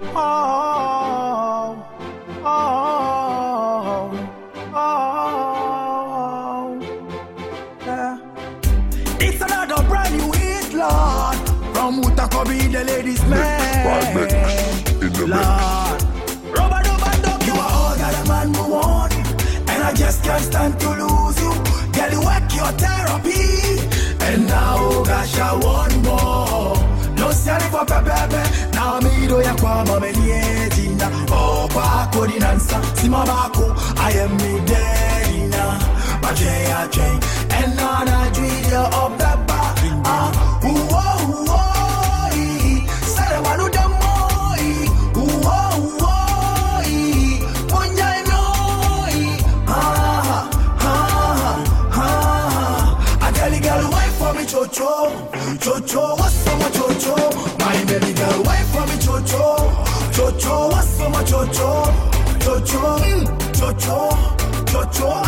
Oh, oh, oh, oh, yeah. It's another brand new hit, Lord. From Utakobi, the ladies' man. in the mix. Lord. Rubber, you are all that a man will want. And I just can't stand to lose you. Girl, you work your therapy. And now, gosh, I want more. No sorry for me do ya kwa mame nietina. Pa kodi nansa. Sima bako. I am me dedina. Baje ya chain. And now I dream you up the bar. Ah, ooh, oh, ooh, oh, ee. Sare wanu demo, ee. Ooh, oh, ooh, oh, ee. Munya no, ee. Ah, ah, ah. I tell you, for me, chocho. Chocho, so chocho? My baby Chocho, much chocho? Chocho, mm, chocho, chocho,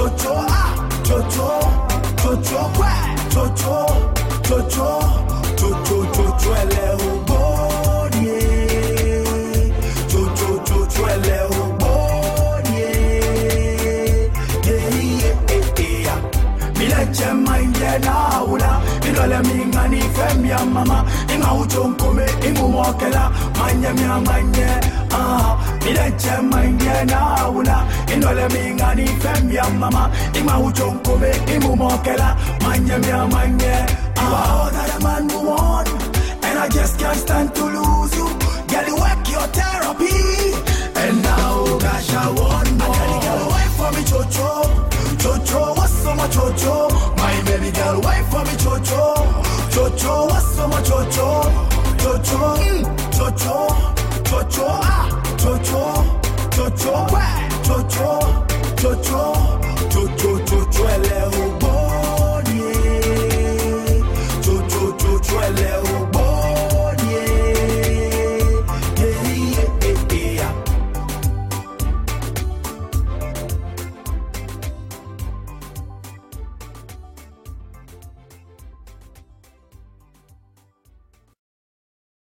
chocho, ah, chocho, chocho, wah, chocho, chocho, chocho, chocho, ele ogbonye. Chocho, chocho, ele ogbonye. Yeah, yeah, yeah, yeah. Mileche mind ula Ilole minga ni fem ya mama. Inga uchonkome ingumwokela Manye mia manye. Ah Mileche mind na ula Ilole minga fem ya mama. Inga uchonkome ingumwokela Manye manye. Ah. And I just can't stand to lose you. Girl, you work your therapy Chocho, chocho? Chocho, chocho, ah, chocho,